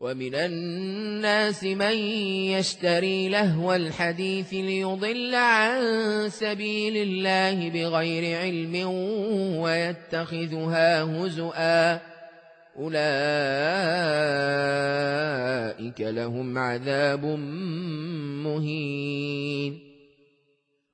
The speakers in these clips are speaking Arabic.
ومن الناس من يشتري لهو الحديث ليضل عن سبيل الله بغير علم ويتخذها هزؤا أولئك لهم عذاب مهين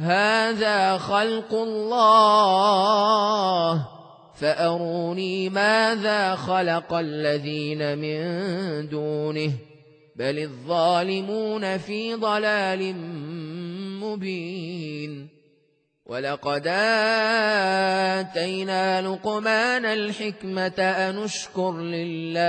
هذا خلق الله. فأروني ماذا خلق الذين من دونه. بل الظالمون في ضلال مبين. ولقد آتينا لقمان الحكمة أنشكر لله.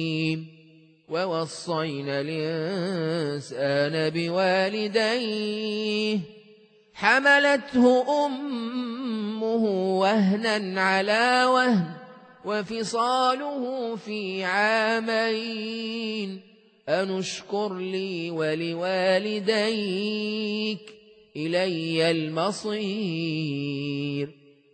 ووصينا الإنسان بوالديه. حملته أمه وهنا على وهن وفصاله في عامين. أنشكر لي ولوالديك إلي المصير.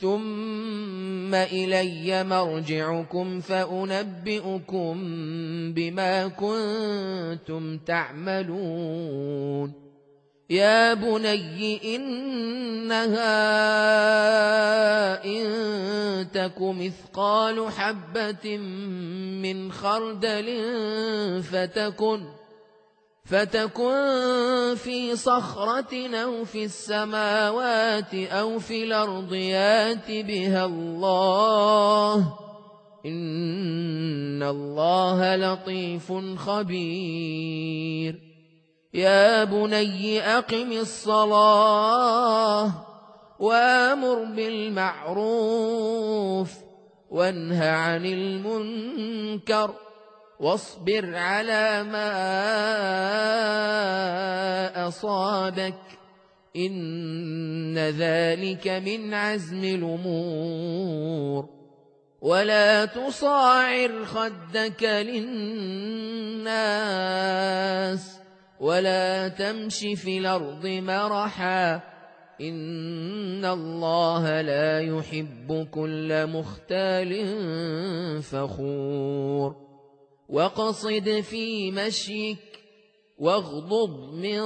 ثم إلي مرجعكم فأنبئكم بما كنتم تعملون يا بني إنها إن تك مثقال حبة من خردل فتكن فتكن في صخرة أو في السماوات أو في الأرض يات بها الله. إن الله لطيف خبير. يا بني أقم الصلاة وأمر بالمعروف وانه عن المنكر. واصبر على ما أصابك إن ذلك من عزم الأمور. ولا تصاعر خدك للناس ولا تمش في الأرض مرحا. إن الله لا يحب كل مختال فخور. وقصد في مشيك واغضض من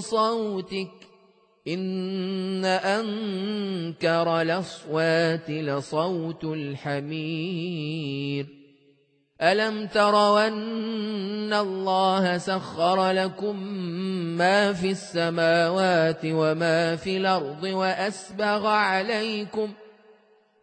صوتك إن أنكر الأصوات لصوت الحمير. ألم تروا أن الله سخر لكم ما في السماوات وما في الأرض وأسبغ عليكم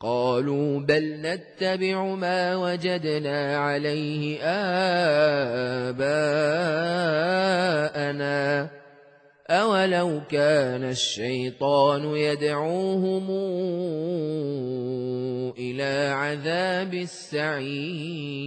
قالوا بل نتبع ما وجدنا عليه آباءنا. أولو كان الشيطان يدعوهم إلى عذاب السعير.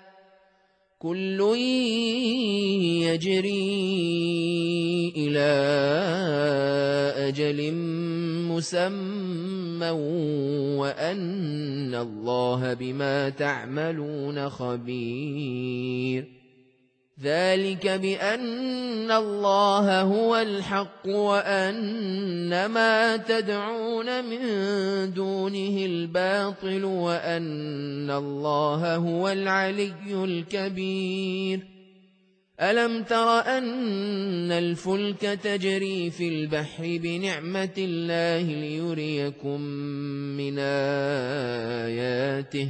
كل يجري إلى أجل مسمى وأن الله بما تعملون خبير ذلك بأن الله هو الحق وأن ما تدعون من دونه الباطل وأن الله هو العلي الكبير ألم تر أن الفلك تجري في البحر بنعمة الله ليريكم من آياته